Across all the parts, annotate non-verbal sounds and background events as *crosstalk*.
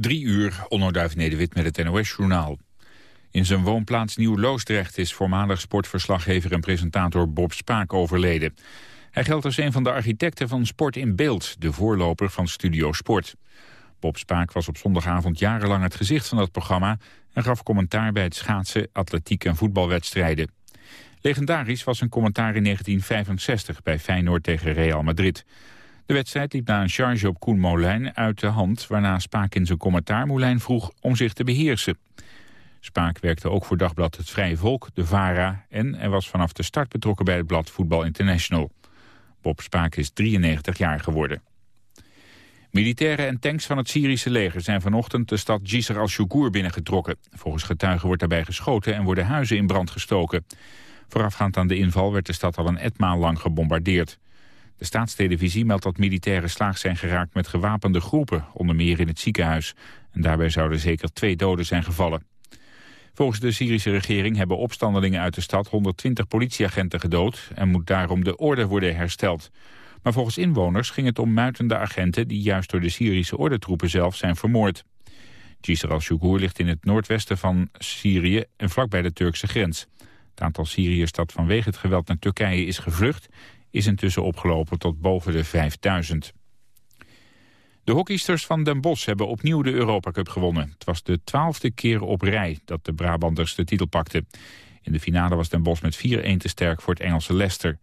Drie uur, Onno Nederwit met het NOS-journaal. In zijn woonplaats Nieuw-Loosdrecht is voormalig sportverslaggever en presentator Bob Spaak overleden. Hij geldt als een van de architecten van Sport in Beeld, de voorloper van Studio Sport. Bob Spaak was op zondagavond jarenlang het gezicht van dat programma... en gaf commentaar bij het schaatsen, atletiek en voetbalwedstrijden. Legendarisch was een commentaar in 1965 bij Feyenoord tegen Real Madrid. De wedstrijd liep na een charge op Koen Molijn uit de hand... waarna Spaak in zijn commentaar Molijn vroeg om zich te beheersen. Spaak werkte ook voor dagblad Het Vrije Volk, de VARA... en hij was vanaf de start betrokken bij het blad Voetbal International. Bob Spaak is 93 jaar geworden. Militairen en tanks van het Syrische leger zijn vanochtend de stad Jisr al-Shugur binnengetrokken. Volgens getuigen wordt daarbij geschoten en worden huizen in brand gestoken. Voorafgaand aan de inval werd de stad al een etmaal lang gebombardeerd. De staatstelevisie meldt dat militairen slaag zijn geraakt met gewapende groepen, onder meer in het ziekenhuis. En daarbij zouden zeker twee doden zijn gevallen. Volgens de Syrische regering hebben opstandelingen uit de stad 120 politieagenten gedood en moet daarom de orde worden hersteld. Maar volgens inwoners ging het om muitende agenten die juist door de Syrische ordentroepen zelf zijn vermoord. Jisr al-Shugur ligt in het noordwesten van Syrië en vlakbij de Turkse grens. Het aantal Syriërs dat vanwege het geweld naar Turkije is gevlucht... is intussen opgelopen tot boven de 5000. De hockeysters van Den Bosch hebben opnieuw de Europacup gewonnen. Het was de twaalfde keer op rij dat de Brabanders de titel pakten. In de finale was Den Bosch met 4-1 te sterk voor het Engelse Leicester.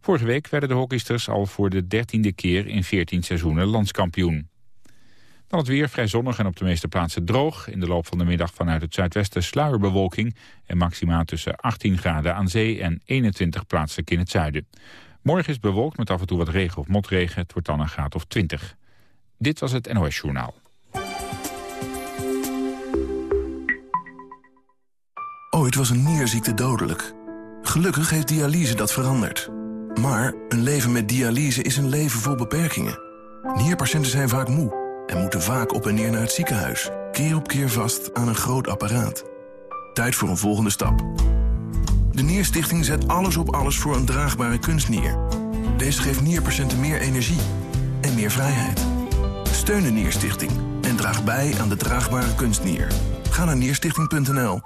Vorige week werden de hockeysters al voor de dertiende keer in 14 seizoenen landskampioen. Dan het weer, vrij zonnig en op de meeste plaatsen droog. In de loop van de middag vanuit het zuidwesten sluierbewolking... en maxima tussen 18 graden aan zee en 21 plaatselijk in het zuiden. Morgen is bewolkt met af en toe wat regen of motregen. Het wordt dan een graad of 20. Dit was het NOS Journaal. Ooit was een nierziekte dodelijk. Gelukkig heeft dialyse dat veranderd. Maar een leven met dialyse is een leven vol beperkingen. Nierpatiënten zijn vaak moe en moeten vaak op en neer naar het ziekenhuis. Keer op keer vast aan een groot apparaat. Tijd voor een volgende stap. De Nierstichting zet alles op alles voor een draagbare kunstnier. Deze geeft nierpatiënten meer energie en meer vrijheid. Steun de Nierstichting en draag bij aan de draagbare kunstnier. Ga naar nierstichting.nl.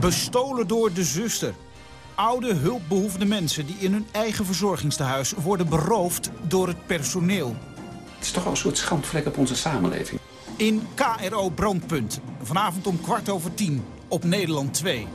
Bestolen door de zuster. Oude hulpbehoevende mensen die in hun eigen verzorgingstehuis worden beroofd door het personeel. Het is toch wel een soort schandvlek op onze samenleving. In KRO Brandpunt. Vanavond om kwart over tien op Nederland 2.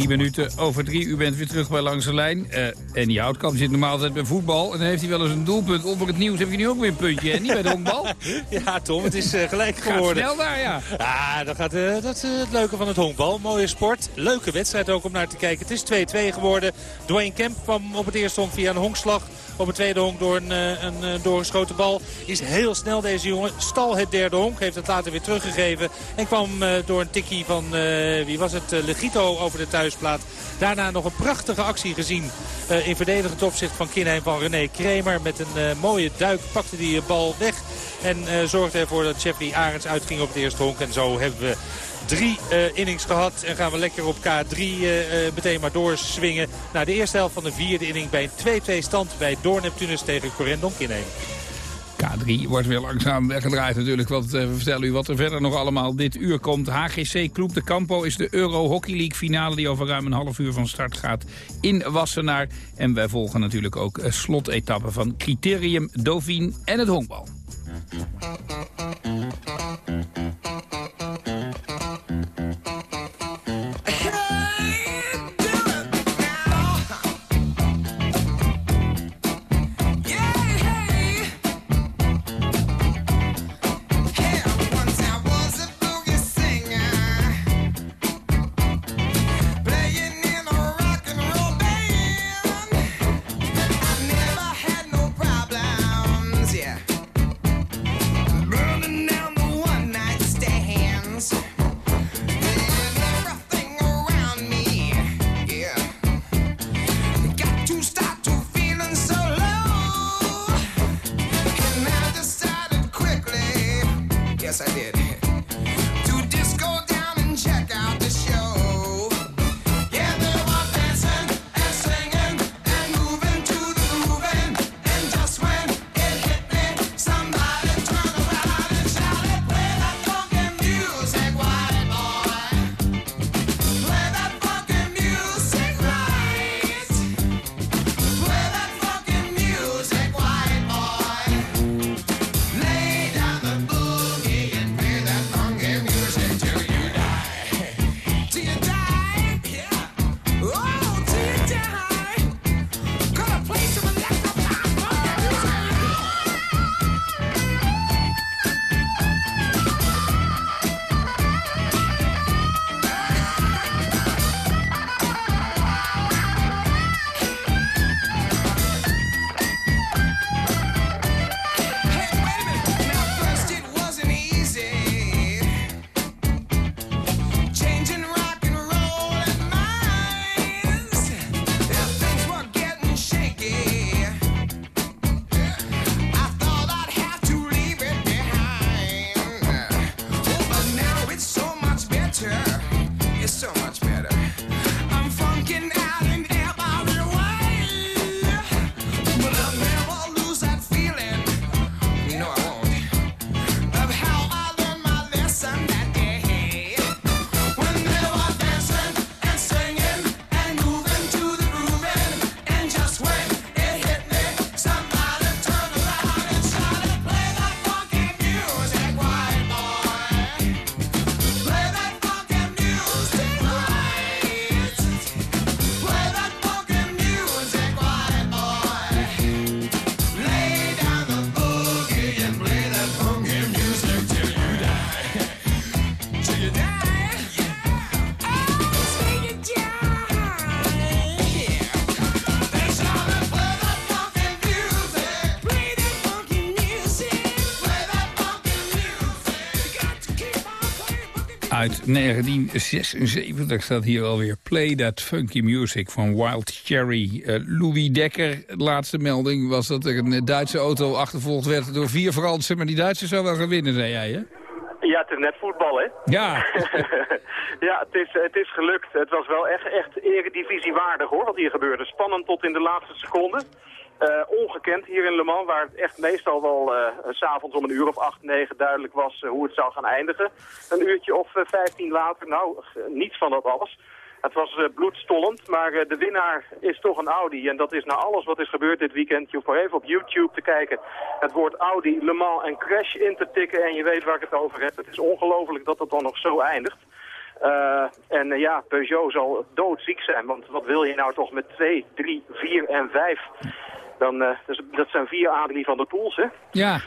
Drie minuten over drie. U bent weer terug bij Langs de Lijn. Uh, en die Houtkamp zit normaal altijd bij voetbal. En dan heeft hij wel eens een doelpunt. Onder het nieuws heb je nu ook weer een puntje. En niet bij de honkbal. *laughs* ja, Tom, het is uh, gelijk geworden. Gaat snel daar, ja. Ja, dat, gaat, uh, dat is het leuke van het honkbal. Mooie sport. Leuke wedstrijd ook om naar te kijken. Het is 2-2 geworden. Dwayne Kemp kwam op het eerste honk via een honkslag. Op het tweede honk door een, een, een doorgeschoten bal. Is heel snel deze jongen. Stal het derde honk. Heeft het later weer teruggegeven. En kwam door een tikkie van, wie was het, Legito over de thuisplaat. Daarna nog een prachtige actie gezien in verdedigend opzicht van Kinheim van René Kremer. Met een mooie duik pakte die bal weg. En zorgde ervoor dat Jeffrey Arends uitging op het eerste honk. En zo hebben we drie uh, innings gehad. En gaan we lekker op K3 uh, meteen maar doorswingen. Naar de eerste helft van de vierde inning bij een 2-2 stand bij Door Neptunus tegen Corendon Kinheim. K3 wordt weer langzaam weggedraaid natuurlijk. Want we vertellen u wat er verder nog allemaal dit uur komt. HGC Club de Campo is de Euro Hockey League finale... die over ruim een half uur van start gaat in Wassenaar. En wij volgen natuurlijk ook slotetappen van Criterium, Dauphine en het honkbal. Uit 1976 staat hier alweer Play That Funky Music van Wild Cherry. Eh, Louis Dekker, de laatste melding was dat er een Duitse auto achtervolgd werd door vier Fransen. Maar die Duitsers zou wel gaan winnen, zei jij, hè? Ja, het is net voetbal, hè? Ja, *laughs* ja, het is, het is gelukt. Het was wel echt, echt eredivisiewaardig, hoor, wat hier gebeurde. Spannend tot in de laatste seconde. Eh, ongekend hier in Le Mans, waar het echt meestal wel s s'avonds om een uur of acht, negen duidelijk was hoe het zou gaan eindigen. Een uurtje of vijftien later, nou, niets van dat alles. Het was bloedstollend, maar de winnaar is toch een Audi. En dat is na alles wat is gebeurd dit weekend. Je hoeft maar even op YouTube te kijken. Het woord Audi, Le Mans en Crash in te tikken en je weet waar ik het over heb. Het is ongelooflijk dat het dan nog zo eindigt. En ja, Peugeot zal doodziek zijn, want wat wil je nou toch met 2, 3, 4 en 5? Dan, eh, dus, dat zijn vier Adrie van der Poels, hè? ja.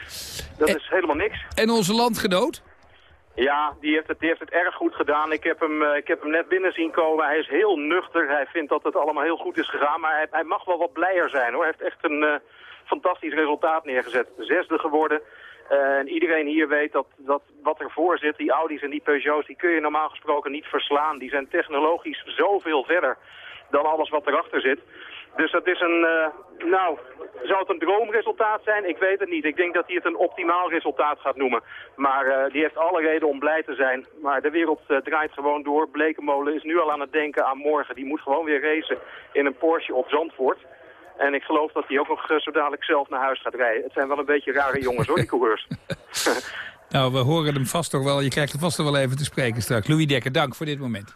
Dat En- is helemaal niks. En onze landgenoot? Ja, die heeft, het, die heeft het erg goed gedaan. Ik heb, hem, eh, ik heb hem net binnen zien komen. Hij is heel nuchter. Hij vindt dat het allemaal heel goed is gegaan. Maar hij, hij mag wel wat blijer zijn hoor. Hij heeft echt een eh, fantastisch resultaat neergezet. Zesde geworden. En iedereen hier weet dat, dat wat ervoor zit, die Audi's en die Peugeots, die kun je normaal gesproken niet verslaan. Die zijn technologisch zoveel verder dan alles wat erachter zit. Dus dat is een, eh, nou, zou het een droomresultaat zijn? Ik weet het niet. Ik denk dat hij het een optimaal resultaat gaat noemen. Maar eh, die heeft alle reden om blij te zijn. Maar de wereld eh, draait gewoon door. Blekenmolen is nu al aan het denken aan morgen. Die moet gewoon weer racen in een Porsche op Zandvoort. En ik geloof dat hij ook nog zo dadelijk zelf naar huis gaat rijden. Het zijn wel een beetje rare jongens hoor, die coureurs. *laughs* Nou, we horen hem vast toch wel. Je krijgt hem vast toch wel even te spreken straks. Louis Dekker, dank voor dit moment.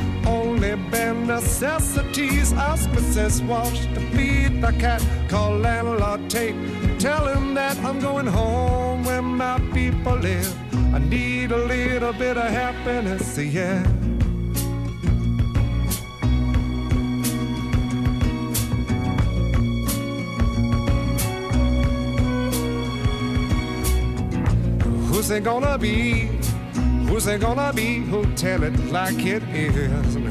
bare necessities. Ask Mrs. Walsh to feed the cat. Call landlord Tate. Tell him that I'm going home where my people live. I need a little bit of happiness, yeah. Who's it gonna be? Who's it gonna be? Who'll tell it like it is?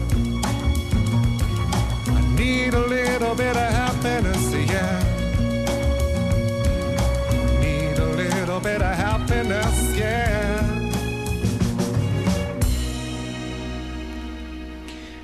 A little bit of happiness, yeah. Need a little bit of happiness, yeah.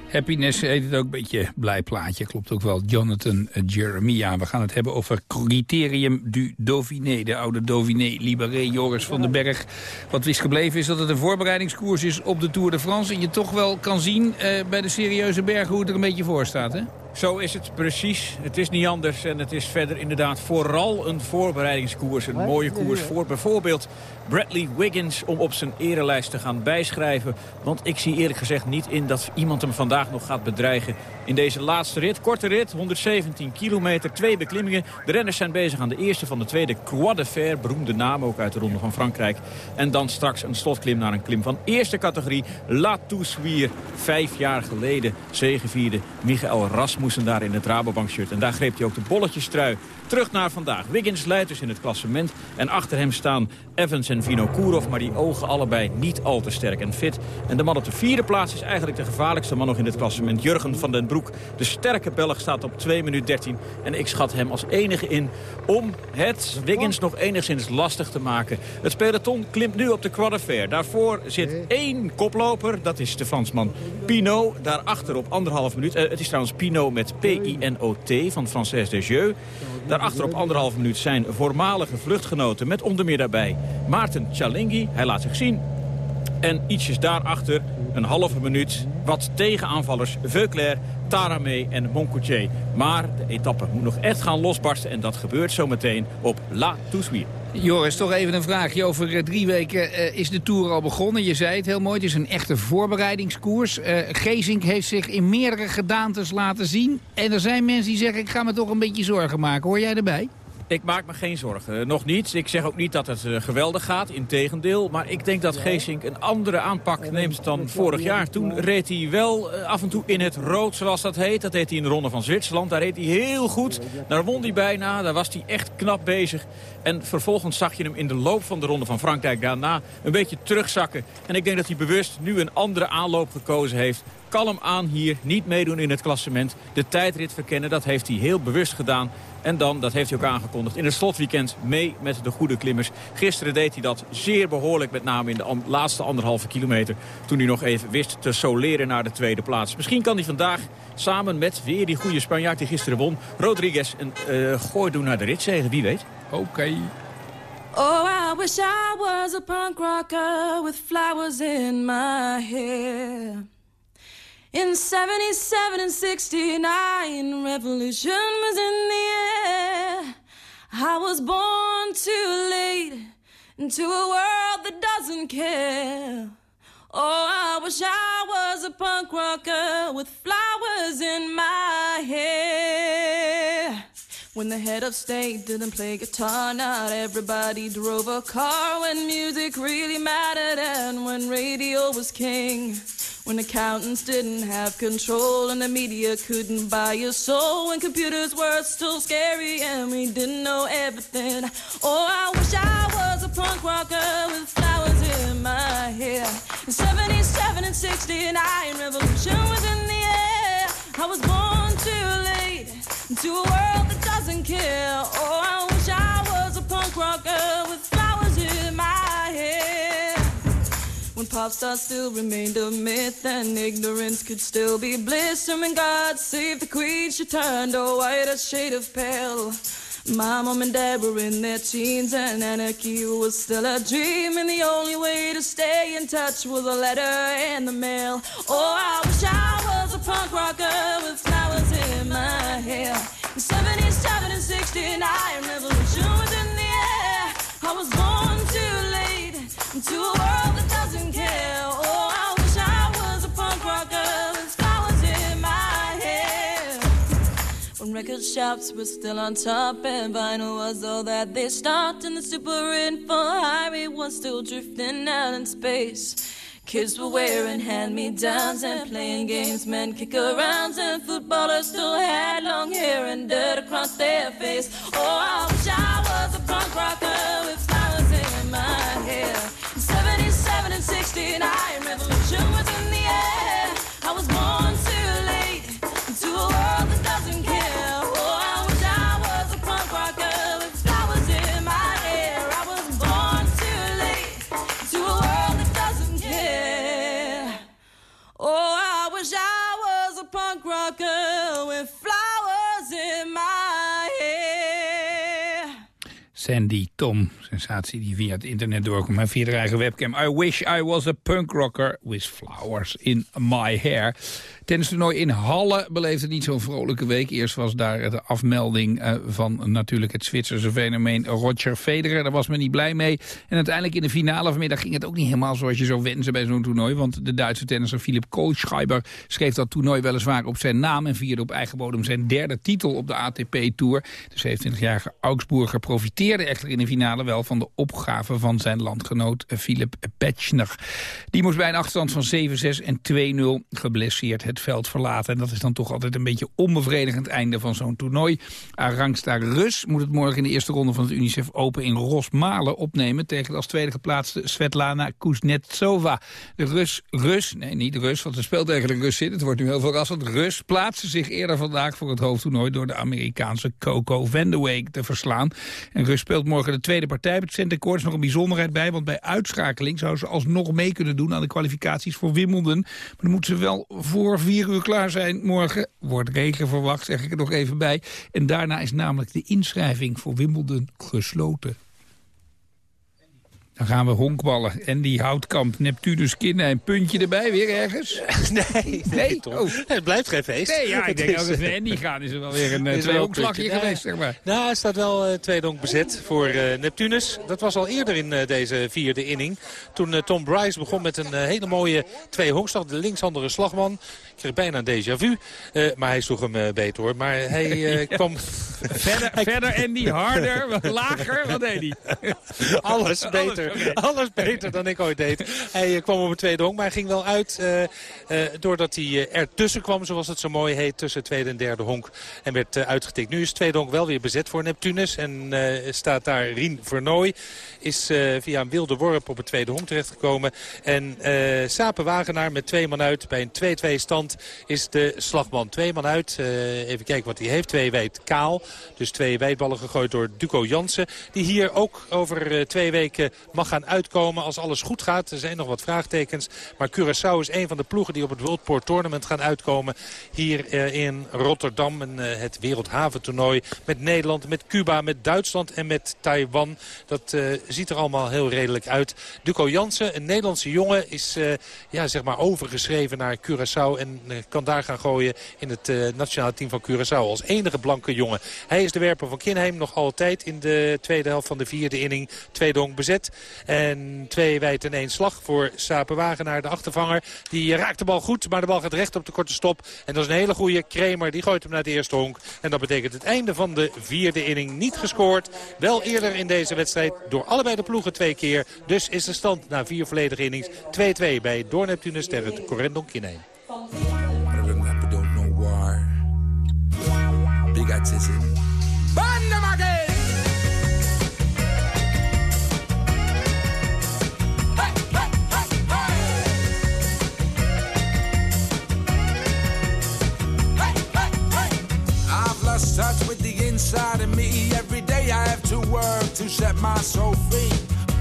Happiness heet het ook een beetje blij plaatje. Klopt ook wel. Jonathan Jeremia. We gaan het hebben over Criterium du Dauphiné. De oude Dauphiné Libéré Joris van den Berg. Wat is gebleven is dat het een voorbereidingskoers is op de Tour de France. En je toch wel kan zien eh, bij de serieuze bergen hoe het er een beetje voor staat. Hè? Zo is het precies. Het is niet anders en het is verder inderdaad vooral een voorbereidingskoers. Een mooie koers voor bijvoorbeeld Bradley Wiggins om op zijn erelijst te gaan bijschrijven. Want ik zie eerlijk gezegd niet in dat iemand hem vandaag nog gaat bedreigen in deze laatste rit. Korte rit, 117 kilometer, twee beklimmingen. De renners zijn bezig aan de eerste van de tweede Croix de Fer. Beroemde naam ook uit de Ronde van Frankrijk. En dan straks een slotklim naar een klim van eerste categorie. La Toussuire, vijf jaar geleden zegevierde Michael Rasmussen daar in het Rabobank-shirt. En daar greep hij ook de bolletjestrui. Terug naar vandaag. Wiggins leidt dus in het klassement. En achter hem staan Evans en Vinokourov. Maar die ogen allebei niet al te sterk en fit. En de man op de vierde plaats is eigenlijk de gevaarlijkste man nog in het klassement. Jurgen van den Broek. De sterke Belg staat op 2 minuten 13. En ik schat hem als enige in om het Wiggins nog enigszins lastig te maken. Het peloton klimt nu op de de Fer. Daarvoor zit één koploper. Dat is de Fransman Pinot. Daarachter op anderhalf minuut. eh, het is trouwens Pinot met P-I-N-O-T van Française Desjeux. Daarachter op anderhalf minuut zijn voormalige vluchtgenoten met onder meer daarbij Maarten Chalingi. Hij laat zich zien. En ietsjes daarachter, een halve minuut, wat tegenaanvallers Veuclair, Taramé en Moncoutier. Maar de etappe moet nog echt gaan losbarsten en dat gebeurt zometeen op La Toussuire. Joris, toch even een vraagje. Over eh, drie weken eh, is de Tour al begonnen. Je zei het heel mooi, het is een echte voorbereidingskoers. Eh Gezink heeft zich in meerdere gedaantes laten zien. En er zijn mensen die zeggen, ik ga me toch een beetje zorgen maken. Hoor jij erbij? Ik maak me geen zorgen. Eh, Nog niet. Ik zeg ook niet dat het eh, geweldig gaat. Integendeel. Maar ik denk dat Geesink een andere aanpak neemt dan vorig jaar. Toen reed hij wel eh, af en toe in het rood, zoals dat heet. Dat deed hij in de Ronde van Zwitserland. Daar reed hij heel goed. Daar won hij bijna. Daar was hij echt knap bezig. En vervolgens zag je hem in de loop van de Ronde van Frankrijk daarna een beetje terugzakken. En ik denk dat hij bewust nu een andere aanloop gekozen heeft. Kalm aan hier, niet meedoen in het klassement. De tijdrit verkennen, dat heeft hij heel bewust gedaan. En dan, dat heeft hij ook aangekondigd, in het slotweekend mee met de goede klimmers. Gisteren deed hij dat zeer behoorlijk, met name in de laatste anderhalve kilometer. Toen hij nog even wist te soleren naar de tweede plaats. Misschien kan hij vandaag samen met weer die goede Spanjaard die gisteren won... Rodriguez een eh, gooi doen naar de ritzegen, wie weet. Oké. Oh, I wish I was a punk rocker with flowers in my hair. In 77 and 69, revolution was in the air. I was born too late into a world that doesn't care. Oh, I wish I was a punk rocker with flowers in my hair. When the head of state didn't play guitar, not everybody drove a car. When music really mattered and when radio was king. When accountants didn't have control and the media couldn't buy your soul. When computers were still scary and we didn't know everything. Oh, I wish I was a punk rocker with flowers in my hair. In 77 and 69, revolution was in the air. I was born too late into a world that doesn't care. Oh, I wish I was a punk rocker pop stars still remained a myth and ignorance could still be bliss. And when God saved the queen, she turned a whiter shade of pale. My mom and dad were in their teens and anarchy was still a dream. And the only way to stay in touch was a letter in the mail. Oh, I wish I was a punk rocker with flowers in my hair. In 77 and 69, revolution was in the air. I was born too late into record shops were still on top and vinyl was all that they stocked, and the super info highway was still drifting out in space. Kids were wearing hand-me-downs and playing games, men kick-arounds, and footballers still had long hair and dirt across their face. Oh, I wish I was a punk rocker with flowers in my hair. 77 and 69, revolution was was a punk rocker with Sandy Tom, sensatie die via het internet doorkomt. En via de eigen webcam. I wish I was a punk rocker with flowers in my hair. Tennistoernooi in Halle beleefde niet zo'n vrolijke week. Eerst was daar de afmelding eh, van natuurlijk het Zwitserse fenomeen Roger Federer. Daar was men niet blij mee. En uiteindelijk in de finale vanmiddag ging het ook niet helemaal zoals je zou wensen bij zo'n toernooi. Want de Duitse tennisser Philip Kohlschreiber schreef dat toernooi weliswaar op zijn naam. En vierde op eigen bodem zijn derde titel op de ATP-tour. De 27-jarige Augsburger profiteerde echter in de finale wel van de opgave van zijn landgenoot Philip Petschner. Die moest bij een achterstand van 7-6 en 2-0 geblesseerd het veld verlaten. En dat is dan toch altijd een beetje onbevredigend einde van zo'n toernooi. Arangsta Rus moet het morgen in de eerste ronde van het UNICEF Open in Rosmalen opnemen tegen de als tweede geplaatste Svetlana Kuznetsova. De Rus, Rus, nee niet Rus, want ze speelt de Rus zit. Het wordt nu heel verrassend. Rus plaatste zich eerder vandaag voor het hoofdtoernooi door de Amerikaanse Coco Vandeweghe te verslaan. En Rus speelt morgen de tweede partij. Het centercourt is nog een bijzonderheid bij, want bij uitschakeling zou ze alsnog mee kunnen doen aan de kwalificaties voor Wimbledon. Maar dan moet ze wel voor vier uur klaar zijn morgen. Wordt regen verwacht, zeg ik er nog even bij. En daarna is namelijk de inschrijving voor Wimbledon gesloten. Dan gaan we honkballen. En die houtkamp, Neptunus Kinnen, een puntje erbij weer ergens? *laughs* Nee, nee. Oh. Het blijft geen feest. Nee, ja, ik Het denk ook dat we eh, Andy gaan. Is er wel weer een eh, is twee wel een honkslagje puntje. geweest, zeg maar. Nou, er staat wel eh tweede honk bezet voor eh, Neptunus. Dat was al eerder in eh, deze vierde inning. Toen eh, Tom Bryce begon met een eh, hele mooie twee honkslag. De linkshandere slagman. Ik kreeg bijna een déjà vu. Eh, maar hij sloeg hem eh, beter hoor. Maar hij eh, *laughs* kwam... Verder, verder Andy, harder, wat lager, wat deed hij? *laughs* Alles beter. Alles beter dan ik ooit deed. Hij kwam op het tweede honk, maar hij ging wel uit eh, eh, doordat hij ertussen kwam, zoals het zo mooi heet, tussen tweede en derde honk. En werd eh, uitgetikt. Nu is tweede honk wel weer bezet voor Neptunus. En eh, staat daar Rien Vernooy. Is eh, via een wilde worp op het tweede honk terechtgekomen. En eh Sape Wagenaar met twee man uit. Bij een 2-2 stand is de slagman. Twee man uit. Eh, even kijken wat hij heeft. Twee wijd kaal. Dus twee wijdballen gegooid door Duco Jansen. Die hier ook over eh, twee weken mag gaan uitkomen als alles goed gaat. Er zijn nog wat vraagtekens. Maar Curaçao is een van de ploegen die op het World Port Tournament gaan uitkomen. Hier eh, in Rotterdam. En, het wereldhaventoernooi met Nederland, met Cuba, met Duitsland en met Taiwan. Dat ziet er allemaal heel redelijk uit. Duco Jansen, een Nederlandse jongen, is ja, zeg maar overgeschreven naar Curaçao. En eh, kan daar gaan gooien in het eh, nationale team van Curaçao. Als enige blanke jongen. Hij is de werper van Kinheim nog altijd in de tweede helft van de vierde inning. Tweede honk bezet. En twee wijd en één slag voor Sapen Wagenaar, de achtervanger. Die raakt de bal goed, maar de bal gaat recht op de korte stop. En dat is een hele goede Kramer. Die gooit hem naar de eerste honk. En dat betekent het einde van de vierde inning. Niet gescoord. Wel eerder in deze wedstrijd door allebei de ploegen twee keer. Dus is de stand na vier volledige innings 2-2 bij Door Neptunus tegen de Corendon Kinheim. Big artisan. Eh? Burn them again! Hey, hey, hey, hey! Hey, hey, hey! I've lost touch with the inside of me. Every day I have to work to set my soul free.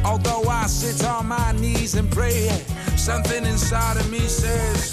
Although I sit on my knees and pray, something inside of me says,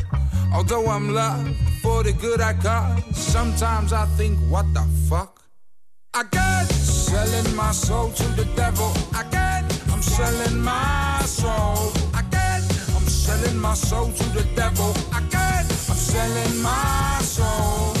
Although I'm loved for the good I got, sometimes I think, what the fuck? I got selling my soul to the devil. I got, I'm selling my soul. I got, I'm selling my soul to the devil. I got, I'm selling my soul.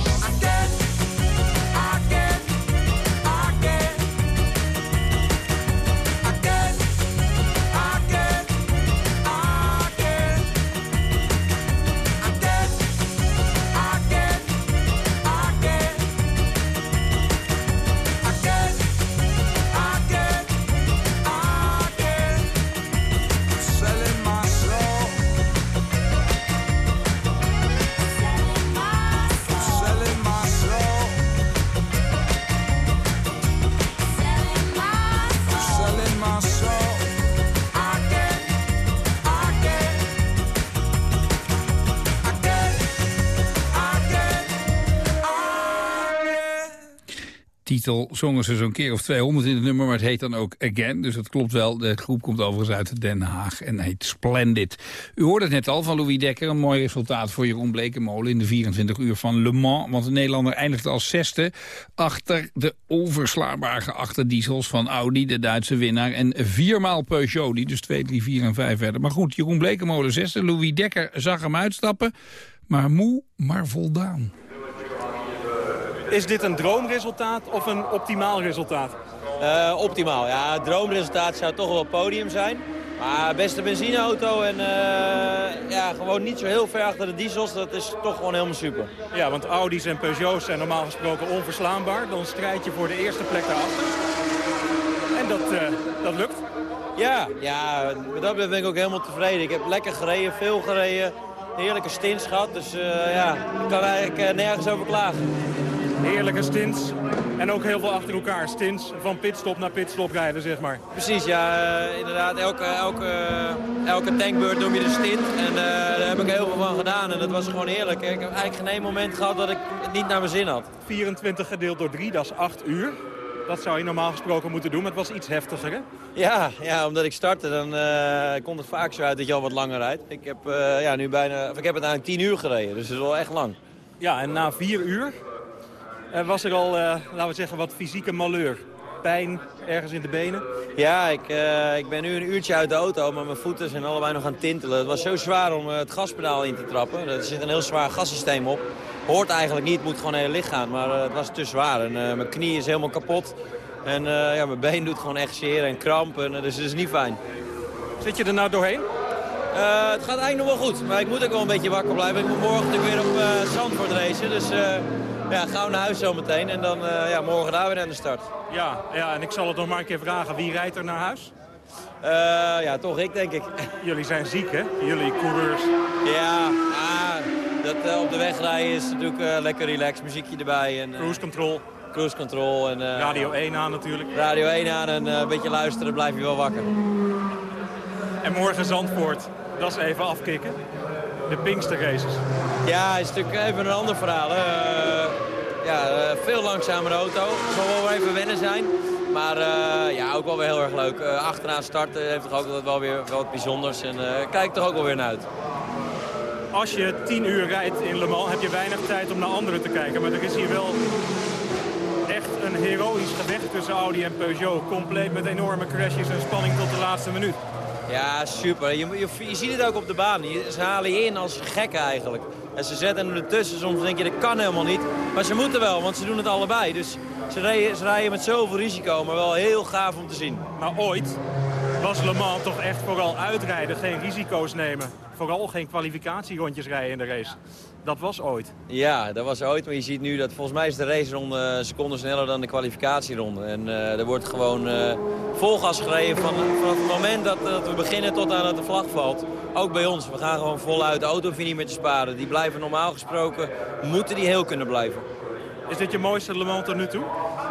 Zongen ze zo'n keer of 200 in het nummer, maar het heet dan ook Again. Dus dat klopt wel. De groep komt overigens uit Den Haag en heet Splendid. U hoorde het net al van Louis Dekker. Een mooi resultaat voor Jeroen Blekemolen in de 24 uur van Le Mans. Want de Nederlander eindigde als zesde achter de onverslaanbare achterdiesels van Audi, de Duitse winnaar. En viermaal Peugeot, die dus 2, 3, 4 en 5 werden. Maar goed, Jeroen Blekemolen zesde. Louis Dekker zag hem uitstappen. Maar moe, maar voldaan. Is dit een droomresultaat of een optimaal resultaat? Eh, optimaal, ja. Het droomresultaat zou toch wel podium zijn. Maar beste benzineauto en eh, ja, gewoon niet zo heel ver achter de diesels, dat is toch gewoon helemaal super. Ja, want Audi's en Peugeots zijn normaal gesproken onverslaanbaar. Dan strijd je voor de eerste plek daarachter. En dat, eh, dat lukt. Ja, ja, met dat ben ik ook helemaal tevreden. Ik heb lekker gereden, veel gereden, heerlijke stints gehad. Dus ja, ik kan eigenlijk nergens over klagen. Heerlijke stints. En ook heel veel achter elkaar. Stints van pitstop naar pitstop rijden, zeg maar. Precies, ja, eh, inderdaad. Elke, elke, elke tankbeurt noem je de stint. En eh, daar heb ik heel veel van gedaan. En dat was gewoon heerlijk. Ik heb eigenlijk geen één moment gehad dat ik het niet naar mijn zin had. 24 gedeeld door 3, dat is 8 uur. Dat zou je normaal gesproken moeten doen, maar het was iets heftiger, hè? Ja, ja omdat ik startte, dan eh, komt het vaak zo uit dat je al wat langer rijdt. Ik heb, eh, ja, nu bijna, of ik heb uiteindelijk 10 uur gereden, dus dat is wel echt lang. Ja, en na 4 uur eh, was er al, eh, laten we zeggen, wat fysieke malheur. Pijn ergens in de benen. Ja, ik, eh, ik ben nu een uurtje uit de auto, maar mijn voeten zijn allebei nog aan het tintelen. Het was zo zwaar om eh, het gaspedaal in te trappen. Er zit een heel zwaar gassysteem op. Hoort eigenlijk niet, moet gewoon heel licht gaan, maar eh, het was te zwaar. En, eh, mijn knie is helemaal kapot. En eh, ja, mijn been doet gewoon echt zeer en kramp, en, eh, dus het is niet fijn. Zit je er nou doorheen? Eh, het gaat eigenlijk nog wel goed, maar ik moet ook wel een beetje wakker blijven. Ik moet morgen natuurlijk weer op eh Zandvoort racen, dus eh, ja, gauw naar huis zometeen. En dan eh, ja, morgen daar weer aan de start. Ja, ja, en ik zal het nog maar een keer vragen. Wie rijdt er naar huis? Eh, ja, toch ik denk ik. *laughs* Jullie zijn ziek, hè? Jullie coureurs. Ja, ah, dat eh, op de weg rijden is natuurlijk lekker relaxed, muziekje erbij. En, Cruise control. Cruise control. En, Radio 1 aan natuurlijk. Radio 1 aan en een beetje luisteren, blijf je wel wakker. En morgen Zandvoort. Dat is even afkicken. De Pinkster Races. Ja, is natuurlijk even een ander verhaal. hè. Eh, ja, veel langzamere auto. Zal wel even wennen zijn. Maar eh, ja, ook wel weer heel erg leuk. Eh, achteraan starten heeft toch ook altijd wel weer wat bijzonders. En kijk er ook wel weer naar uit. Als je 10 uur rijdt in Le Mans heb je weinig tijd om naar anderen te kijken. Maar er is hier wel echt een heroïsch gevecht tussen Audi en Peugeot. Compleet met enorme crashes en spanning tot de laatste minuut. Ja, super. Je, je, je ziet het ook op de baan. Je- Ze halen je in als gekken eigenlijk. En ze zetten hem ertussen. Soms denk je, dat kan helemaal niet. Maar ze moeten wel, want ze doen het allebei. Dus ze rijden, ze rijden met zoveel risico, maar wel heel gaaf om te zien. Maar ooit was Le Mans toch echt vooral uitrijden, geen risico's nemen. Vooral geen kwalificatierondjes rijden in de race. Dat was ooit. Ja, dat was ooit. Maar je ziet nu dat volgens mij is de raceronde een seconde sneller dan de kwalificatieronde. En eh, er wordt gewoon eh vol gas gereden van, vanaf het moment dat, dat we beginnen tot aan dat de vlag valt. Ook bij ons. We gaan gewoon voluit de auto niet meer te sparen. Die blijven normaal gesproken, moeten die heel kunnen blijven. Is dit je mooiste Le Mans tot nu toe?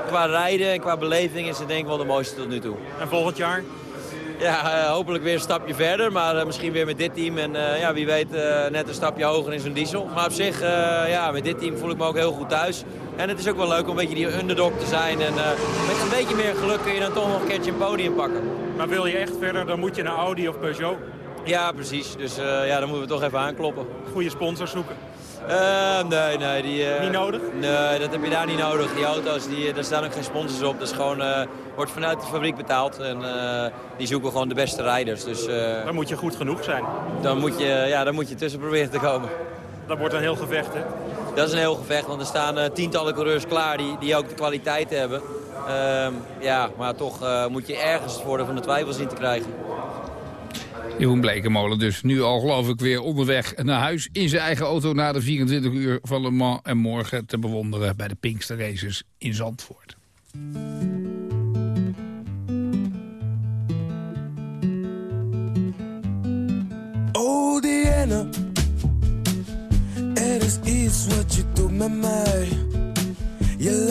Qua rijden en qua beleving is het denk ik wel de mooiste tot nu toe. En volgend jaar? Ja, eh, hopelijk weer een stapje verder, maar eh, misschien weer met dit team. En eh, ja, wie weet net een stapje hoger in zo'n diesel. Maar op zich, ja, met dit team voel ik me ook heel goed thuis. En het is ook wel leuk om een beetje die underdog te zijn. En met een beetje meer geluk kun je dan toch nog een keertje een podium pakken. Maar wil je echt verder, dan moet je naar Audi of Peugeot. Ja, precies. Dus eh, ja, dan moeten we toch even aankloppen. Goede sponsors zoeken. Eh, nee, nee. Die, eh, Niet nodig? Nee, dat heb je daar niet nodig. Die auto's, die, daar staan ook geen sponsors op. Dat is gewoon, wordt vanuit de fabriek betaald. En die zoeken gewoon de beste rijders. Dus, Dan moet je goed genoeg zijn. dan, moet je, ja, dan moet je tussen proberen te komen. Dat wordt een heel gevecht, hè? Dat is een heel gevecht, want er staan tientallen coureurs klaar die, die ook de kwaliteit hebben. Ehm, ja, maar toch moet je ergens het voordeel van de twijfel zien te krijgen. Jeroen Blekemolen dus nu al geloof ik weer onderweg naar huis... in zijn eigen auto na de 24 uur van Le Mans... en morgen te bewonderen bij de Pinkster Races in Zandvoort. Oh Diana, is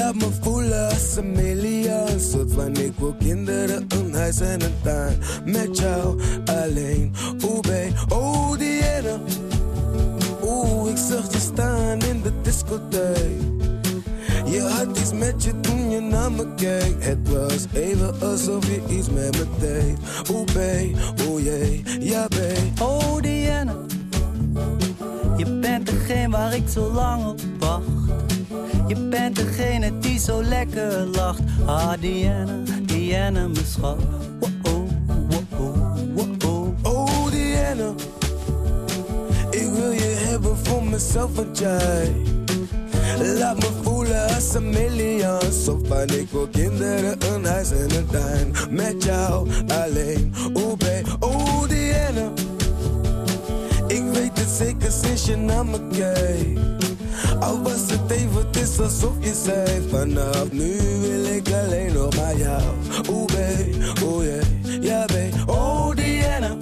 laat me voelen als een miljoen. Soort van ik wil kinderen, een huis en een tuin. Met jou alleen, oeh babe. Oh Diana, oeh ik zag je staan in de discotheek. Je had iets met je toen je naar me keek. Het was even alsof je iets met me deed. Oeh babe, oeh jee, ja babe. Oh Diana, je bent degene waar ik zo lang op wacht. Je bent degene die zo lekker lacht. Ah Diana, Diana mijn schat. Wow, wow, wow, wow. Oh Diana, ik wil je hebben voor mezelf en jij. Laat me voelen als een miljoen. Zo van ik wil kinderen, een huis en een tuin. Met jou alleen, oh babe, oh Diana. Ik weet het zeker sinds je naar me kijkt. Al was het even, het is alsof je zei Vanaf nu wil ik alleen nog maar jou Oeh babe, oeh yeah, ja babe Oh Diana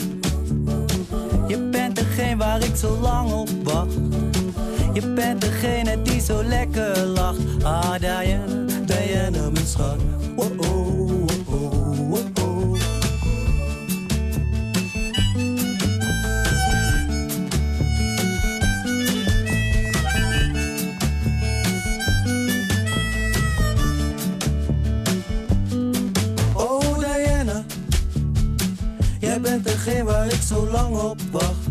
Je bent degene waar ik zo lang op wacht. Je bent degene die zo lekker lacht. Ah Diana, degene waar ik zo lang op wacht.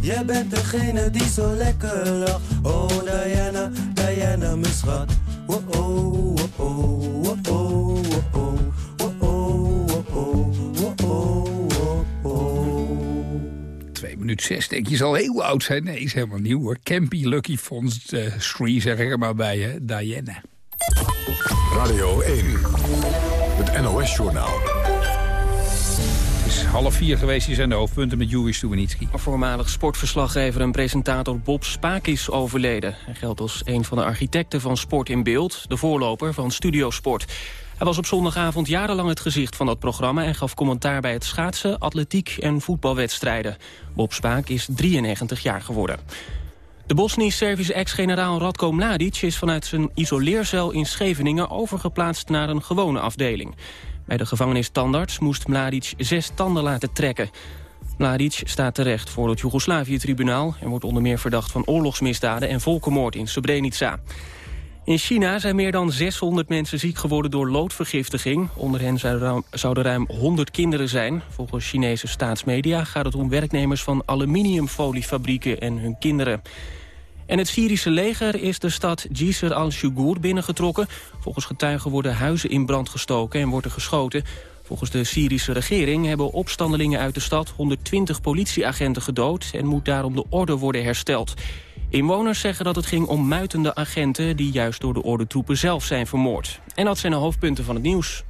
Jij bent degene die zo lekker lacht. Oh Diana, Diana, mijn schat. Oh oh, oh oh, oh oh, oh oh. 2 minuut 6, denk je, zal heel oud zijn. Nee, is helemaal nieuw hoor. Campy Lucky Fons uh, Shree, zeg ik er maar bij, hè. Diana. Radio 1, het NOS-journaal. Half vier geweest, zijn de hoofdpunten met Juri Stubenitski. Voormalig sportverslaggever en presentator Bob Spaak is overleden. Hij geldt als een van de architecten van Sport in Beeld, de voorloper van Studiosport. Hij was op zondagavond jarenlang het gezicht van dat programma... en gaf commentaar bij het schaatsen, atletiek en voetbalwedstrijden. Bob Spaak is 93 jaar geworden. De Bosnisch-Servische ex-generaal Radko Mladic is vanuit zijn isoleercel in Scheveningen overgeplaatst naar een gewone afdeling. Bij de gevangenis Tandarts moest Mladic zes tanden laten trekken. Mladic staat terecht voor het Joegoslavië-tribunaal... en wordt onder meer verdacht van oorlogsmisdaden en volkenmoord in Srebrenica. In China zijn meer dan 600 mensen ziek geworden door loodvergiftiging. Onder hen zouden ruim 100 kinderen zijn. Volgens Chinese staatsmedia gaat het om werknemers van aluminiumfoliefabrieken en hun kinderen. En het Syrische leger is de stad Jisr al-Shugur binnengetrokken. Volgens getuigen worden huizen in brand gestoken en wordt er geschoten. Volgens de Syrische regering hebben opstandelingen uit de stad 120 politieagenten gedood... en moet daarom de orde worden hersteld. Inwoners zeggen dat het ging om muitende agenten... die juist door de ordentroepen zelf zijn vermoord. En dat zijn de hoofdpunten van het nieuws.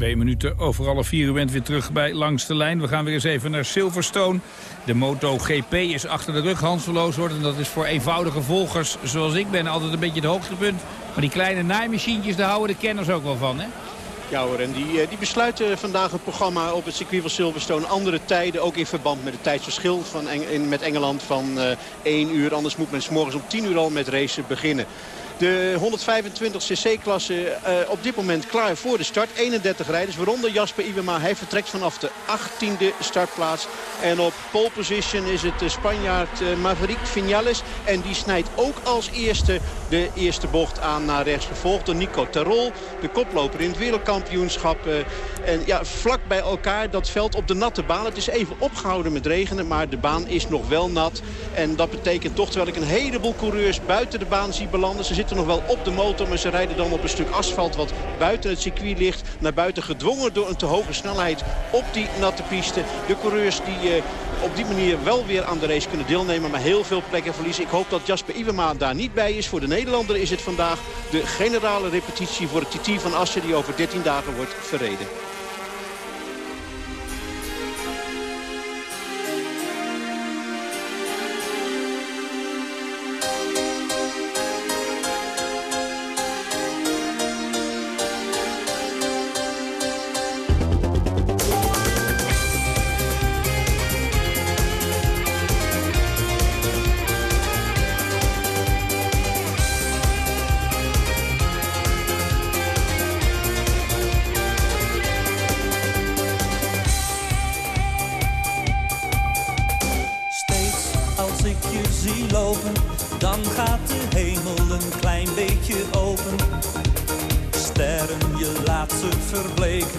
Twee minuten over alle vier. U bent weer terug bij Langs de Lijn. We gaan weer eens even naar Silverstone. De MotoGP is achter de rug, Hans Verlooshoort. En dat is voor eenvoudige volgers zoals ik ben altijd een beetje het hoogtepunt. Maar die kleine naaimachientjes, daar houden de kenners ook wel van, hè? Ja hoor, en die, eh, die besluiten vandaag het programma op het circuit van Silverstone. Andere tijden, ook in verband met het tijdsverschil van in, met Engeland van uh, 1 uur. Anders moet men s morgens om 10 uur al met racen beginnen. De 125cc-klasse uh, op dit moment klaar voor de start. 31 rijders, waaronder Jasper Iwema. Hij vertrekt vanaf de 18e startplaats. En op pole position is het de Spanjaard uh, Maverick Vinales. En die snijdt ook als eerste de eerste bocht aan naar rechts. Gevolgd door Nico Terol, de koploper in het wereldkampioenschap. Uh, en ja, vlak bij elkaar dat veld op de natte baan. Het is even opgehouden met regenen, maar de baan is nog wel nat. En dat betekent toch, terwijl ik een heleboel coureurs buiten de baan zie belanden. Ze zitten nog wel op de motor, maar ze rijden dan op een stuk asfalt wat buiten het circuit ligt. Naar buiten gedwongen door een te hoge snelheid op die natte piste. De coureurs die uh, op die manier wel weer aan de race kunnen deelnemen, maar heel veel plekken verliezen. Ik hoop dat Jasper Iwema daar niet bij is. Voor de Nederlander is het vandaag de generale repetitie voor het TT van Assen die over 13 dagen wordt verreden.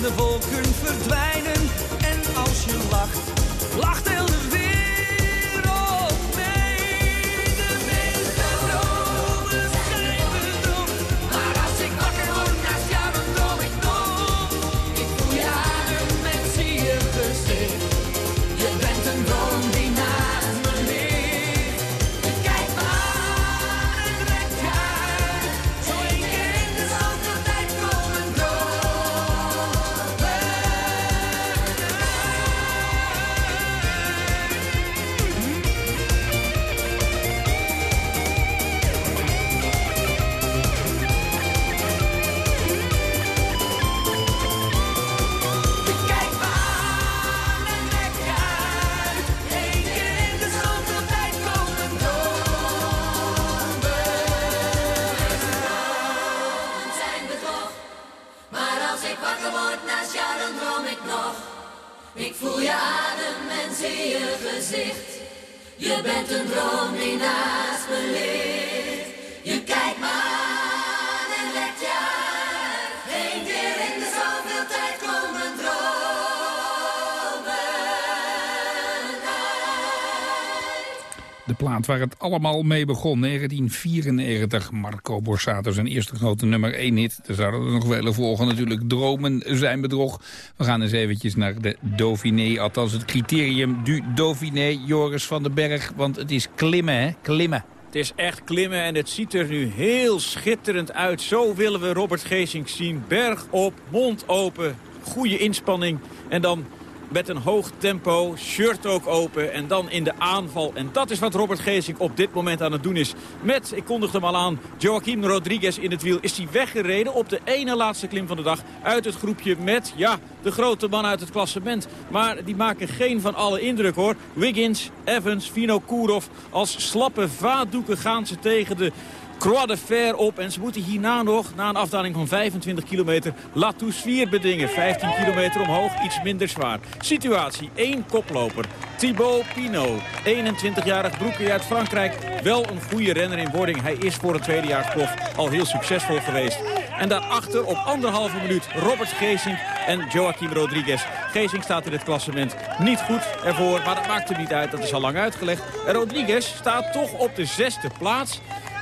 de wolken verdwijnen. En als je lacht, lacht waar het allemaal mee begon, 1994. Marco Borsato zijn eerste grote nummer 1 hit. Er zouden er nog vele volgen natuurlijk. Dromen zijn bedrog. We gaan eens eventjes naar de Dauphiné. Althans het criterium du Dauphiné, Joris van den Berg. Want het is klimmen, hè? Klimmen. Het is echt klimmen en het ziet er nu heel schitterend uit. Zo willen we Robert Geesink zien. Berg op, mond open, goede inspanning. En dan met een hoog tempo, shirt ook open en dan in de aanval. En dat is wat Robert Geesink op dit moment aan het doen is. Met, ik kondigde hem al aan, Joaquim Rodriguez in het wiel. Is hij weggereden op de ene laatste klim van de dag uit het groepje met, ja, de grote man uit het klassement. Maar die maken geen van alle indruk hoor. Wiggins, Evans, Vino Kourov. Als slappe vaatdoeken gaan ze tegen de Croix de Fer op. En ze moeten hierna nog, na een afdaling van 25 kilometer, La Toussuire bedingen. 15 kilometer omhoog, iets minder zwaar. Situatie, één koploper. Thibaut Pinot, 21-jarig broekje uit Frankrijk. Wel een goede renner in wording. Hij is voor het tweedejaarsprof al heel succesvol geweest. En daarachter op anderhalve minuut Robert Geesink en Joaquim Rodriguez. Geesink staat in het klassement niet goed ervoor, maar dat maakt hem niet uit. Dat is al lang uitgelegd. En Rodriguez staat toch op de zesde plaats.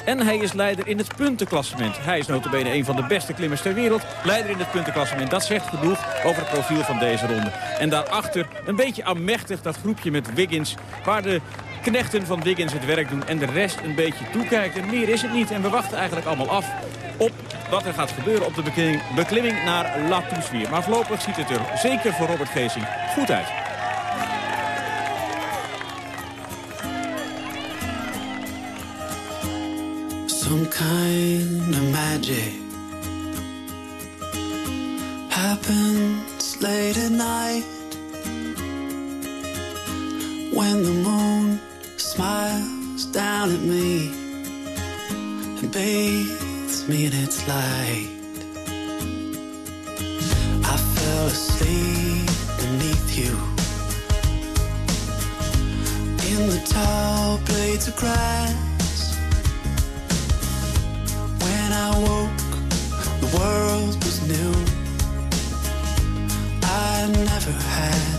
En hij is leider in het puntenklassement. Hij is notabene een van de beste klimmers ter wereld. Leider in het puntenklassement. Dat zegt genoeg over het profiel van deze ronde. En daarachter een beetje aanmächtig dat groepje met Wiggins. Waar de knechten van Wiggins het werk doen en de rest een beetje toekijkt. En meer is het niet. En we wachten eigenlijk allemaal af op wat er gaat gebeuren op de beklimming, beklimming naar La Toussuire. Maar voorlopig ziet het er zeker voor Robert Geesing goed uit. Some kind of magic happens late at night when the moon smiles down at me and bathes me in its light. I fell asleep beneath you in the tall blades of grass. When I woke, the world was new. I never had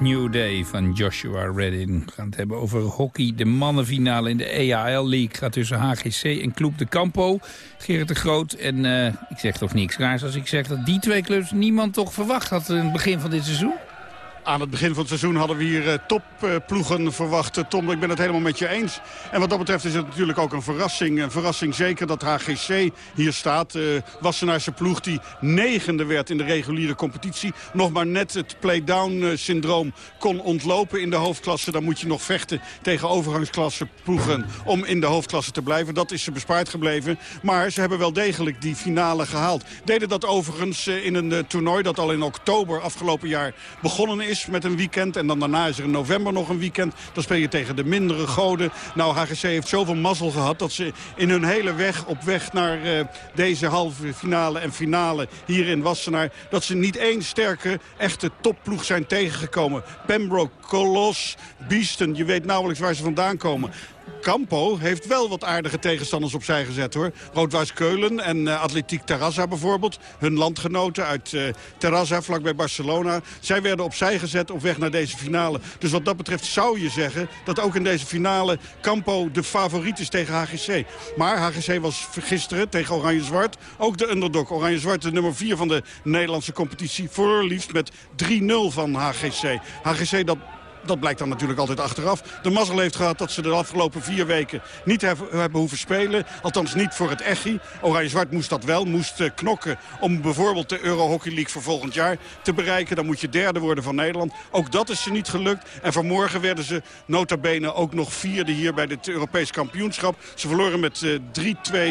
New Day van Joshua Reddin. We gaan het hebben over hockey. De mannenfinale in de EAL League gaat tussen HGC en Club de Campo. Gerrit de Groot en eh, ik zeg toch niks raars als ik zeg dat die twee clubs niemand toch verwacht had in het begin van dit seizoen? Aan het begin van het seizoen hadden we hier eh, topploegen verwacht. Eh, Tom, ik ben het helemaal met je eens. En wat dat betreft is het natuurlijk ook een verrassing. Een verrassing zeker dat HGC hier staat. Eh Wassenaarse ploeg die negende werd in de reguliere competitie. Nog maar net het play-down-syndroom kon ontlopen in de hoofdklasse. Dan moet je nog vechten tegen overgangsklasse ploegen om in de hoofdklasse te blijven. Dat is ze bespaard gebleven. Maar ze hebben wel degelijk die finale gehaald. Deden dat overigens in een toernooi dat al in oktober afgelopen jaar begonnen is met een weekend. En dan daarna is er in november nog een weekend. Dan speel je tegen de mindere goden. Nou, HGC heeft zoveel mazzel gehad dat ze in hun hele weg op weg naar eh, deze halve finale en finale hier in Wassenaar... dat ze niet één sterke, echte topploeg zijn tegengekomen. Pembroke, Colos, Beeston, je weet nauwelijks waar ze vandaan komen. Campo heeft wel wat aardige tegenstanders opzij gezet hoor. Roodwijs Keulen en uh, Atletiek Terrassa bijvoorbeeld. Hun landgenoten uit uh, Terrassa, vlakbij Barcelona. Zij werden opzij gezet op weg naar deze finale. Dus wat dat betreft zou je zeggen dat ook in deze finale Campo de favoriet is tegen HGC. Maar HGC was gisteren tegen Oranje-Zwart ook de underdog. Oranje-Zwart de nummer 4 van de Nederlandse competitie. Voor liefst met 3-0 van HGC. HGC dat dat blijkt dan natuurlijk altijd achteraf. De mazzel heeft gehad dat ze de afgelopen vier weken niet hebben hoeven spelen. Althans niet voor het Echi. Oranje-Zwart moest dat wel. Moest uh, knokken om bijvoorbeeld de Euro Hockey League voor volgend jaar te bereiken. Dan moet je derde worden van Nederland. Ook dat is ze niet gelukt. En vanmorgen werden ze nota bene ook nog vierde hier bij het Europees kampioenschap. Ze verloren met uh,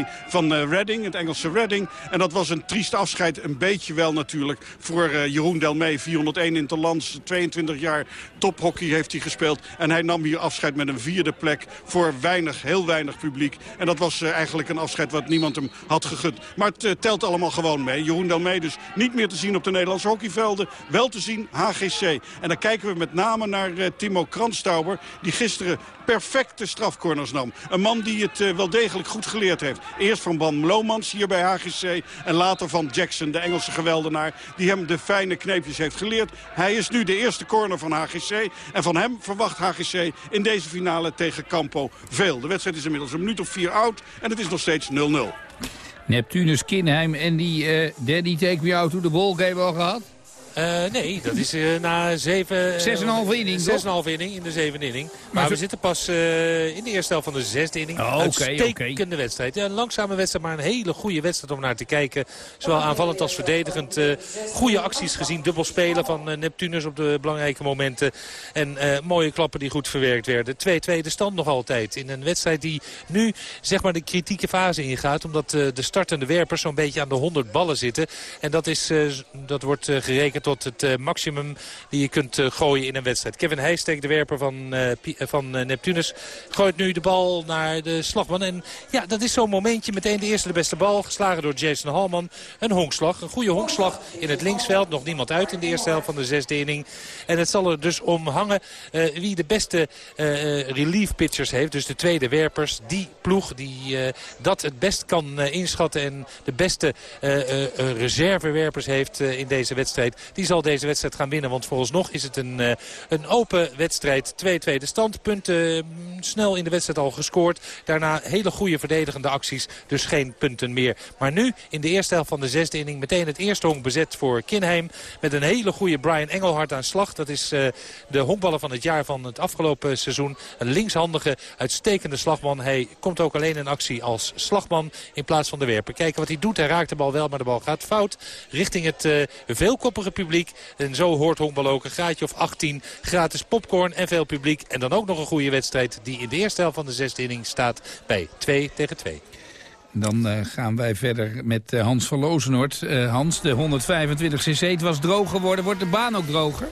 3-2 van uh, Reading, het Engelse Reading. En dat was een triest afscheid. Een beetje wel natuurlijk voor Jeroen Delmee. 401 in Interlands, 22 jaar tophockey heeft hij gespeeld. En hij nam hier afscheid met een vierde plek voor weinig, heel weinig publiek. En dat was uh, eigenlijk een afscheid wat niemand hem had gegund. Maar het uh, telt allemaal gewoon mee. Jeroen Delmee dus niet meer te zien op de Nederlandse hockeyvelden. Wel te zien HGC. En dan kijken we met name naar uh, Timo Kranstauber. Die gisteren perfecte strafcorners nam. Een man die het wel degelijk goed geleerd heeft. Eerst van Ban Lomans hier bij HGC. En later van Jackson, de Engelse geweldenaar. Die hem de fijne kneepjes heeft geleerd. Hij is nu de eerste corner van HGC. En van hem verwacht HGC in deze finale tegen Campo veel. De wedstrijd is inmiddels een minuut of vier oud. En het is nog steeds 0-0. Neptunus, Kinheim en die uh, Daddy Take Me Out to the Ball game al gehad? Eh, nee, dat is eh, na zeven... eh, 6,5 inning, toch? 6,5 inning in de zevende inning. Maar, Maar we zitten pas eh, in de eerste helft van de zesde inning. Oh, oké, Uitstekende wedstrijd. Ja, een langzame wedstrijd, maar een hele goede wedstrijd om naar te kijken. Zowel aanvallend als verdedigend. eh, goede acties gezien. Dubbel spelen van eh, Neptunus op de belangrijke momenten. En eh, mooie klappen die goed verwerkt werden. 2-2 de stand nog altijd. In een wedstrijd die nu zeg maar de kritieke fase ingaat. Omdat eh, de startende werpers zo'n beetje aan de 100 ballen zitten. En dat, is, eh, dat wordt eh, tot het eh, maximum die je kunt eh, gooien in een wedstrijd. Kevin Heijstek, de werper van, eh, van Neptunus, gooit nu de bal naar de slagman. En ja, dat is zo'n momentje. Meteen de eerste de beste bal. Geslagen door Jason Hallman. Een honkslag. Een goede honkslag in het linksveld. Nog niemand uit in de eerste helft van de zesde inning. En het zal er dus om hangen wie de beste relief pitchers heeft. Dus de tweede werpers. Die ploeg die dat het best kan inschatten. En de beste reservewerpers heeft in deze wedstrijd. Die zal deze wedstrijd gaan winnen. Want vooralsnog is het een, eh, een open wedstrijd. 2-2 de stand. Punten eh, snel in de wedstrijd al gescoord. Daarna hele goede verdedigende acties. Dus geen punten meer. Maar nu in de eerste helft van de zesde inning meteen het eerste honk bezet voor Kinheim. Met een hele goede Brian Engelhard aan slag. Dat is eh, de honkballer van het jaar van het afgelopen seizoen. Een linkshandige, uitstekende slagman. Hij komt ook alleen in actie als slagman in plaats van de werper. Kijken wat hij doet. Hij raakt de bal wel, maar de bal gaat fout. Richting het veelkoppige publiek. En zo hoort honkbal ook een graadje of 18. Gratis popcorn en veel publiek. En dan ook nog een goede wedstrijd die in de eerste helft van de zesde inning staat bij 2 tegen 2. Dan eh, gaan wij verder met eh, Hans van Lozenoord. Eh, Hans, de 125 cc, het was droog geworden. Wordt de baan ook droger?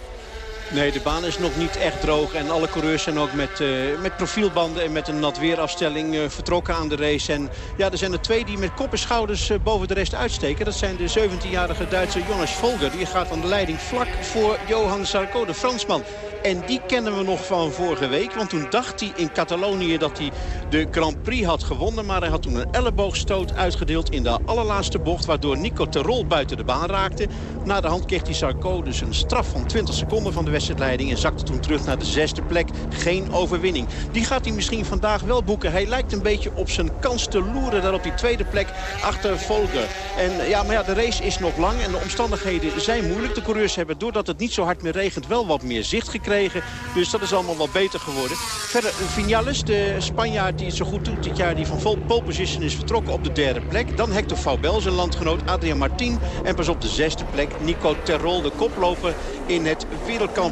Nee, de baan is nog niet echt droog. En alle coureurs zijn ook met, eh, met profielbanden en met een nat weerafstelling eh, vertrokken aan de race. En ja, er zijn er twee die met kop en schouders eh, boven de rest uitsteken. Dat zijn de 17-jarige Duitse Jonas Volger. Die gaat aan de leiding vlak voor Johan Sarko, de Fransman. En die kennen we nog van vorige week. Want toen dacht hij in Catalonië dat hij de Grand Prix had gewonnen. Maar hij had toen een elleboogstoot uitgedeeld in de allerlaatste bocht. Waardoor Nico Terol buiten de baan raakte. Na de hand kreeg hij Sarko dus een straf van 20 seconden van de wedstrijdleiding. En zakte toen terug naar de zesde plek. Geen overwinning. Die gaat hij misschien vandaag wel boeken. Hij lijkt een beetje op zijn kans te loeren daar op die tweede plek achter Volger. En ja, maar ja, de race is nog lang en de omstandigheden zijn moeilijk. De coureurs hebben, doordat het niet zo hard meer regent, wel wat meer zicht gekregen. Dus dat is allemaal wat beter geworden. Verder, Vinales, de Spanjaard die het zo goed doet dit jaar, die van vol pole position is vertrokken op de derde plek. Dan Hector Faubel, zijn landgenoot Adrian Martin. En pas op de zesde plek Nico Terrol, de koploper in het wereldkampioenschap.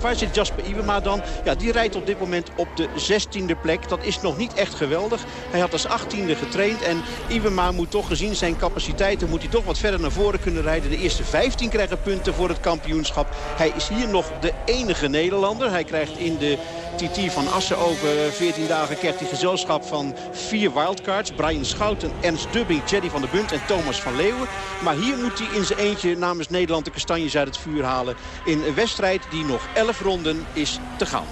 Waar zit Jasper Iwema dan? Ja, die rijdt op dit moment op de zestiende plek. Dat is nog niet echt geweldig. Hij had als achttiende getraind. En Iwema moet toch gezien zijn capaciteiten... moet hij toch wat verder naar voren kunnen rijden. De eerste 15 krijgen punten voor het kampioenschap. Hij is hier nog de enige Nederlander. Hij krijgt in de TT van Assen over 14 dagen... krijgt hij gezelschap van vier wildcards. Brian Schouten, Ernst Dubbing, Jerry van der Bunt en Thomas van Leeuwen. Maar hier moet hij in zijn eentje namens Nederland de kastanjes uit het vuur halen. In een wedstrijd die nog 11 ronden is te gaan.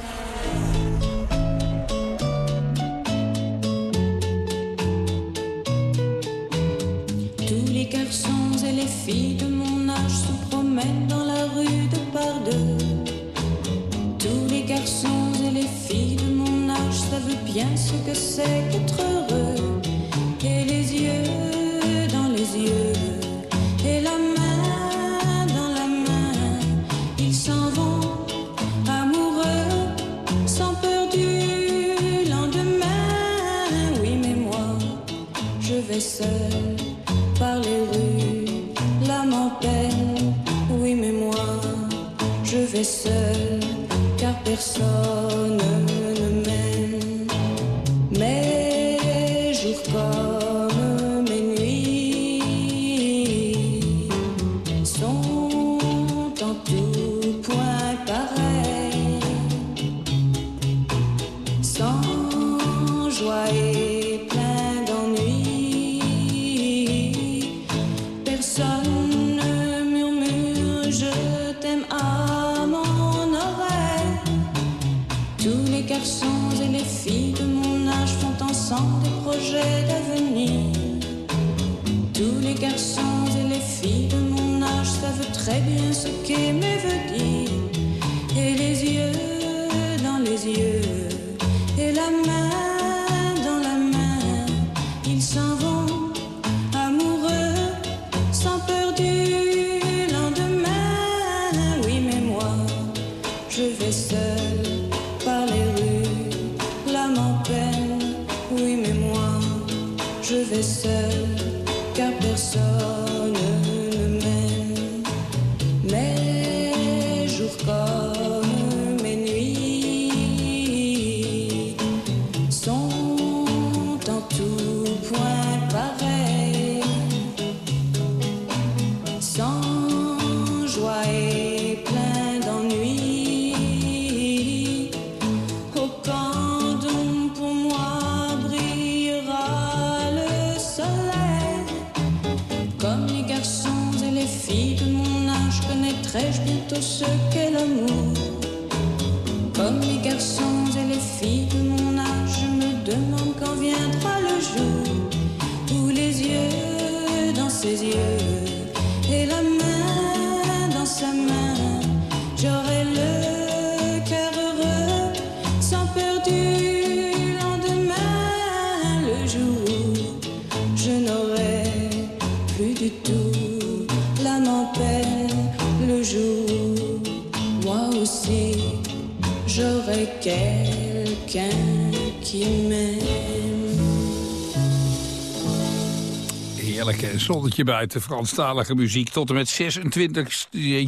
Tous les garçons et les filles de mon âge se promènent dans la rue de par deux. Tous les garçons et les filles de mon âge savent bien ce que c'est qu'être heureux. Et les yeux dans les yeux, je vais seul par les rues, l'âme en peine. Oui, mais moi, je vais seul, car personne quelqu'un qui m'aime. Heerlijk, hè? zonnetje buiten, Franstalige muziek. Tot en met 26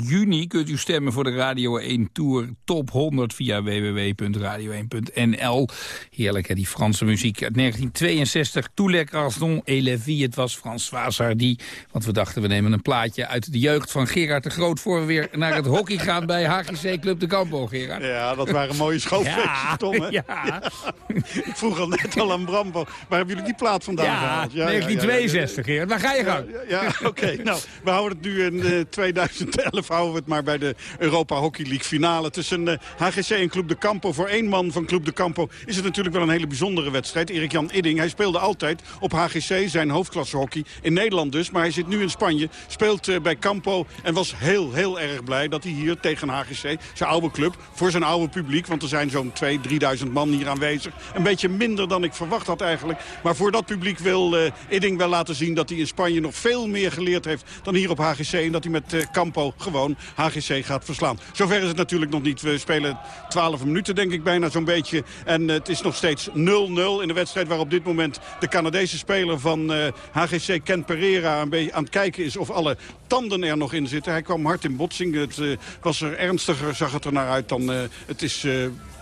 juni kunt u stemmen voor de Radio 1 Tour Top 100 via www.radio1.nl. Heerlijk, hè? die Franse muziek uit 1962. Tous les garçons et filles. Het was François Hardy. Want we dachten, we nemen een plaatje uit de jeugd van Gerard de Groot... voor we weer naar het hockey gaan bij HGC Club de Campo, Gerard. Ja, dat waren mooie schoolfeestjes, Ja, Tom. Hè? ja. Ik vroeg al net al aan Brambo. Waar hebben jullie die plaat vandaan Ja, gehaald? 1962, Gerard. Waar ga je gang? Ja, ja, oké. *laughs* Nou, we houden het nu in eh, 2011 houden we het maar bij de Europa Hockey League finale tussen eh, HGC en Club de Campo. Voor één man van Club de Campo is het natuurlijk wel een hele bijzondere wedstrijd. Erik-Jan Idding, hij speelde altijd op HGC, zijn hoofdklasse hockey. In Nederland dus, maar hij zit nu in Spanje. Speelt eh, bij Campo en was heel, heel erg blij dat hij hier tegen HGC, zijn oude club, voor zijn oude publiek, want er zijn zo'n 2.000, 3.000 man hier aanwezig. Een beetje minder dan ik verwacht had eigenlijk. Maar voor dat publiek wil eh Idding wel laten zien dat hij in Spanje nog veel meer geleerd heeft dan hier op HGC. En dat hij met eh, Campo gewoon HGC gaat verslaan. Zover is het natuurlijk nog niet. We spelen 12 minuten denk ik bijna zo'n beetje. En eh, het is nog steeds 0-0 in de wedstrijd waar op dit moment de Canadese speler van eh, HGC Ken Pereira een beetje aan het kijken is of alle tanden er nog in zitten. Hij kwam hard in botsing. Het eh, was er ernstiger, zag het er naar uit dan eh, het is...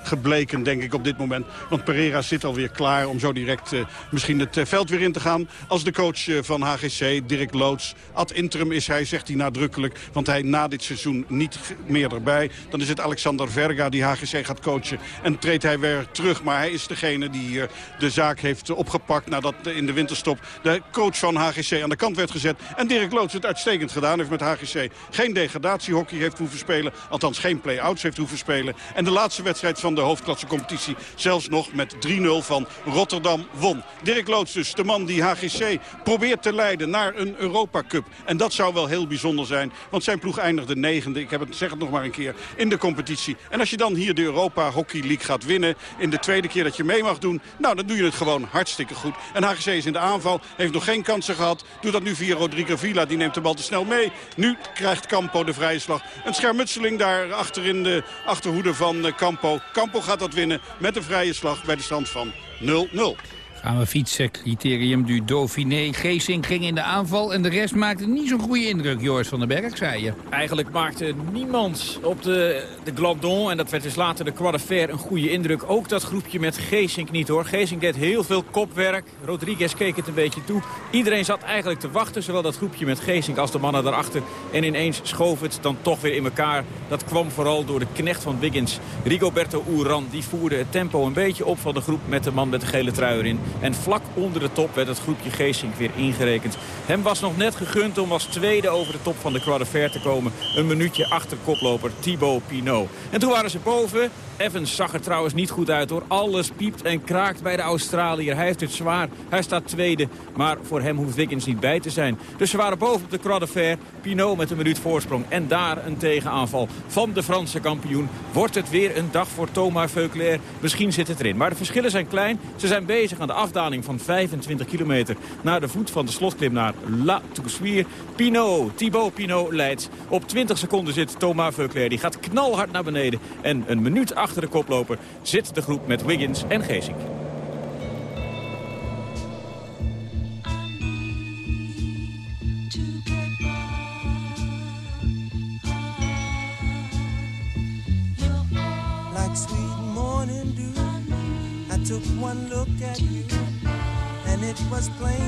gebleken, denk ik, op dit moment. Want Pereira zit alweer klaar om zo direct eh, misschien het eh, veld weer in te gaan. Als de coach eh, van HGC, Dirk Loods, ad interim is hij, zegt hij nadrukkelijk. Want hij na dit seizoen niet meer erbij. Dan is het Alexander Verga die HGC gaat coachen. En treedt hij weer terug. Maar hij is degene die de zaak heeft opgepakt nadat in de winterstop de coach van HGC aan de kant werd gezet. En Dirk Loods het uitstekend gedaan heeft met HGC. Geen degradatiehockey heeft hoeven spelen. Althans geen play-outs heeft hoeven spelen. En de laatste wedstrijd van de hoofdklasse competitie zelfs nog met 3-0 van Rotterdam won. Dirk Loods dus, de man die HGC probeert te leiden naar een Europa Cup. En dat zou wel heel bijzonder zijn, want zijn ploeg eindigde negende. Ik heb het, zeg het nog maar een keer, in de competitie. En als je dan hier de Europa Hockey League gaat winnen, in de tweede keer dat je mee mag doen, nou dan doe je het gewoon hartstikke goed. En HGC is in de aanval, heeft nog geen kansen gehad. Doet dat nu via Rodrigo Villa, die neemt de bal te snel mee. Nu krijgt Campo de vrije slag. Een schermutseling daar achter in de achterhoede van eh, Campo. Campo gaat dat winnen met een vrije slag bij de stand van 0-0. Gaan we fietsen, criterium du Dauphiné. Geesink ging in de aanval en de rest maakte niet zo'n goede indruk, Joris van den Berg, zei je. Eigenlijk maakte niemand op de, de Glandon, en dat werd dus later de Croix de Fer, een goede indruk. Ook dat groepje met Geesink niet hoor. Geesink deed heel veel kopwerk. Rodriguez keek het een beetje toe. Iedereen zat eigenlijk te wachten, zowel dat groepje met Geesink als de mannen daarachter. En ineens schoof het dan toch weer in elkaar. Dat kwam vooral door de knecht van Wiggins, Rigoberto Uran. Die voerde het tempo een beetje op van de groep met de man met de gele trui erin. En vlak onder de top werd het groepje Geesink weer ingerekend. Hem was nog net gegund om als tweede over de top van de Croix te komen. Een minuutje achter koploper Thibaut Pinot. En toen waren ze boven. Evans zag er trouwens niet goed uit hoor. Alles piept en kraakt bij de Australiër. Hij heeft het zwaar. Hij staat tweede. Maar voor hem hoeft Wiggins niet bij te zijn. Dus ze waren boven op de Croix. Pinot met een minuut voorsprong. En daar een tegenaanval van de Franse kampioen. Wordt het weer een dag voor Thomas Veuclair? Misschien zit het erin. Maar de verschillen zijn klein. Ze zijn bezig aan de afdaling van 25 kilometer... naar de voet van de slotklim naar La Toussuire. Pinot, Thibaut Pinot leidt. Op 20 seconden zit Thomas Veuclair. Die gaat knalhard naar beneden. En een minuut achter de koploper zit de groep met Wiggins en Geesink. Was plain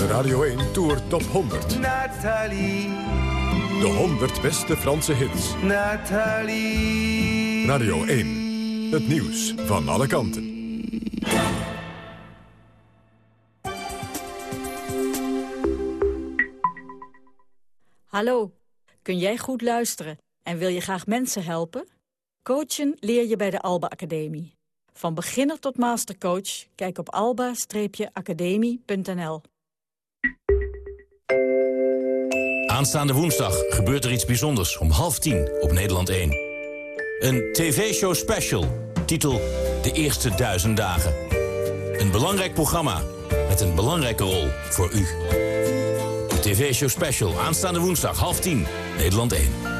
De Radio 1 Tour Top 100. Nathalie, De 100 beste Franse hits. Nathalie. Radio 1. Het nieuws van alle kanten. Hallo, kun jij goed luisteren en wil je graag mensen helpen? Coachen leer je bij de Alba Academie. Van beginner tot mastercoach, kijk op alba-academie.nl. Aanstaande woensdag gebeurt er iets bijzonders om half tien op Nederland 1. Een tv-show special, titel De Eerste Duizend Dagen. Een belangrijk programma met een belangrijke rol voor u. De tv-show special, aanstaande woensdag, half tien, Nederland 1.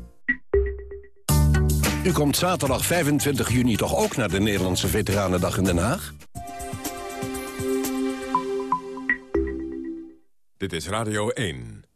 U komt zaterdag 25 juni toch ook naar de Nederlandse Veteranendag in Den Haag? Dit is Radio 1.